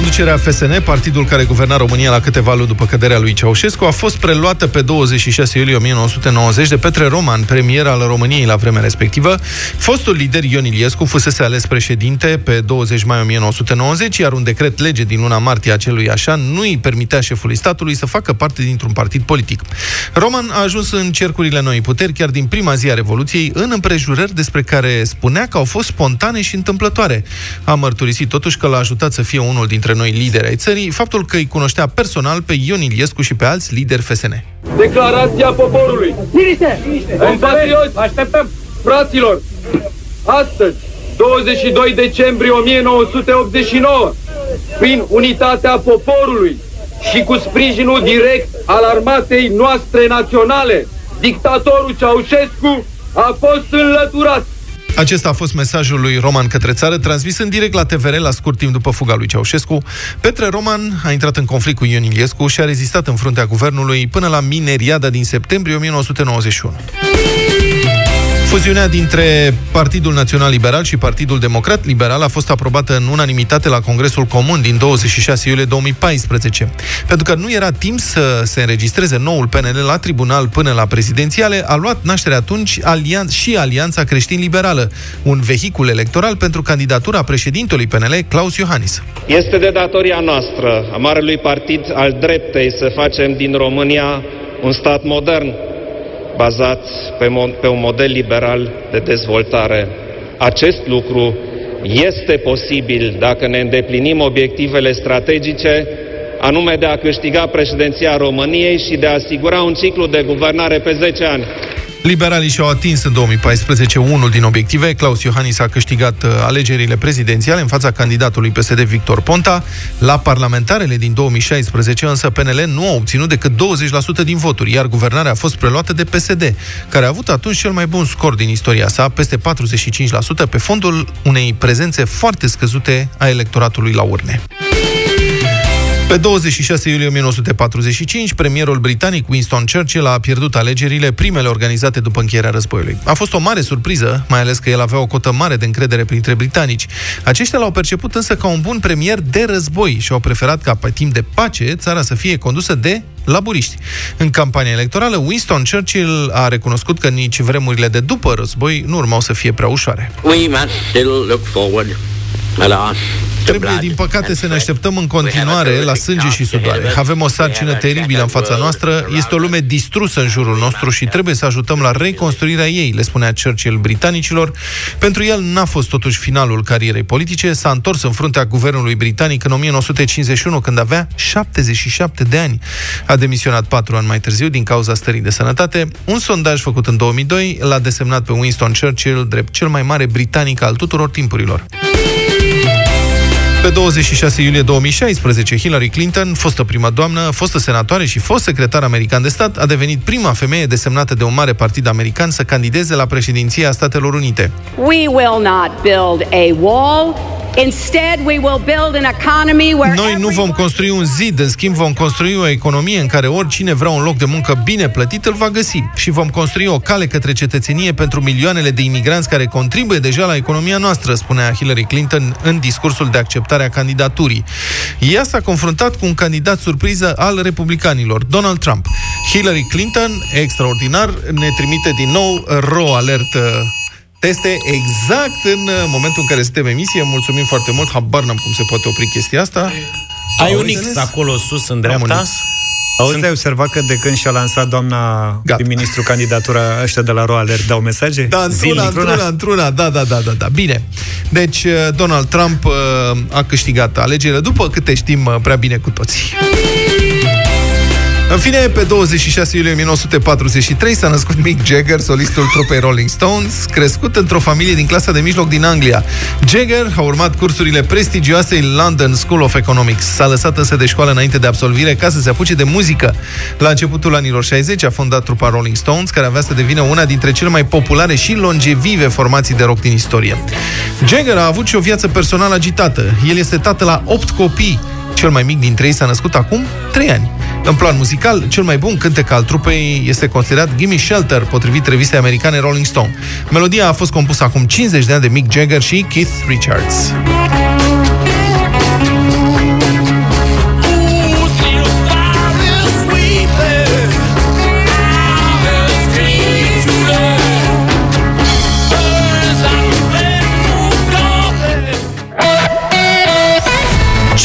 Conducerea FSN, partidul care guverna România la câteva luni după căderea lui Ceaușescu, a fost preluată pe 26 iulie 1990 de Petre Roman, premier al României la vremea respectivă. Fostul lider Ion Iliescu fusese ales președinte pe 20 mai 1990, iar un decret lege din luna martie acelui așa nu îi permitea șefului statului să facă parte dintr-un partid politic. Roman a ajuns în cercurile noi puteri chiar din prima zi a Revoluției, în împrejurări despre care spunea că au fost spontane și întâmplătoare. A mărturisit totuși că l-a ajutat să fie unul din dintre noi lideri ai țării faptul că îi cunoștea personal pe Ion Iliescu și pe alți lideri FSN. Declarația poporului. Liniște! Liniște! Compatrioți, așteptăm! Fraților, astăzi, 22 decembrie 1989, prin unitatea poporului și cu sprijinul direct al armatei noastre naționale, dictatorul Ceaușescu a fost înlăturat acesta a fost mesajul lui Roman către țară, transmis în direct la TVR la scurt timp după fuga lui Ceaușescu. Petre Roman a intrat în conflict cu Ion Iliescu și a rezistat în fruntea guvernului până la mineriada din septembrie 1991. Fuziunea dintre Partidul Național Liberal și Partidul Democrat Liberal a fost aprobată în unanimitate la Congresul Comun din 26 iulie 2014. Pentru că nu era timp să se înregistreze noul PNL la tribunal până la prezidențiale, a luat naștere atunci alian- și Alianța Creștin-Liberală, un vehicul electoral pentru candidatura președintelui PNL, Claus Iohannis. Este de datoria noastră, a Marelui Partid al Dreptei, să facem din România un stat modern, bazat pe, pe un model liberal de dezvoltare. Acest lucru este posibil dacă ne îndeplinim obiectivele strategice, anume de a câștiga președinția României și de a asigura un ciclu de guvernare pe 10 ani. Liberalii și-au atins în 2014 unul din obiective. Claus Iohannis a câștigat uh, alegerile prezidențiale în fața candidatului PSD Victor Ponta. La parlamentarele din 2016, însă, PNL nu a obținut decât 20% din voturi, iar guvernarea a fost preluată de PSD, care a avut atunci cel mai bun scor din istoria sa, peste 45%, pe fondul unei prezențe foarte scăzute a electoratului la urne. Pe 26 iulie 1945, premierul britanic Winston Churchill a pierdut alegerile, primele organizate după încheierea războiului. A fost o mare surpriză, mai ales că el avea o cotă mare de încredere printre britanici. Aceștia l-au perceput însă ca un bun premier de război și au preferat ca pe timp de pace țara să fie condusă de laburiști. În campania electorală, Winston Churchill a recunoscut că nici vremurile de după război nu urmau să fie prea ușoare. We must still look forward Trebuie, din păcate, să ne așteptăm în continuare la sânge și sudoare. Avem o sarcină teribilă în fața noastră, este o lume distrusă în jurul nostru și trebuie să ajutăm la reconstruirea ei, le spunea Churchill britanicilor. Pentru el n-a fost totuși finalul carierei politice, s-a întors în fruntea guvernului britanic în 1951, când avea 77 de ani. A demisionat patru ani mai târziu din cauza stării de sănătate. Un sondaj făcut în 2002 l-a desemnat pe Winston Churchill drept cel mai mare britanic al tuturor timpurilor. Pe 26 iulie 2016, Hillary Clinton, fostă prima doamnă, fostă senatoare și fost secretar american de stat, a devenit prima femeie desemnată de un mare partid american să candideze la președinția Statelor Unite. We will not build a wall noi nu vom construi un zid, în schimb vom construi o economie în care oricine vrea un loc de muncă bine plătit îl va găsi și vom construi o cale către cetățenie pentru milioanele de imigranți care contribuie deja la economia noastră, spunea Hillary Clinton în discursul de acceptare a candidaturii. Ea s-a confruntat cu un candidat surpriză al republicanilor, Donald Trump. Hillary Clinton, extraordinar, ne trimite din nou ro alert teste exact în uh, momentul în care suntem emisie. Mulțumim foarte mult. Habar n-am cum se poate opri chestia asta. Ai un X acolo sus în dreapta? Auzi, Sunt... ai observat că de când și-a lansat doamna prim-ministru candidatura ăștia de la Roaler dau mesaje? Da, într-una, într-una, într-una, da, da, da, da, da. Bine. Deci, uh, Donald Trump uh, a câștigat alegerile, după câte știm prea bine cu toții. În fine, pe 26 iulie 1943 s-a născut Mick Jagger, solistul trupei Rolling Stones, crescut într-o familie din clasa de mijloc din Anglia. Jagger a urmat cursurile prestigioasei London School of Economics. S-a lăsat însă de școală înainte de absolvire ca să se apuce de muzică. La începutul anilor 60 a fondat trupa Rolling Stones, care avea să devină una dintre cele mai populare și longevive formații de rock din istorie. Jagger a avut și o viață personală agitată. El este tată la 8 copii Cel mai mic dintre ei s-a născut acum 3 ani. În plan muzical, cel mai bun cântec al trupei este considerat Gimme Shelter, potrivit revistei americane Rolling Stone. Melodia a fost compusă acum 50 de ani de Mick Jagger și Keith Richards.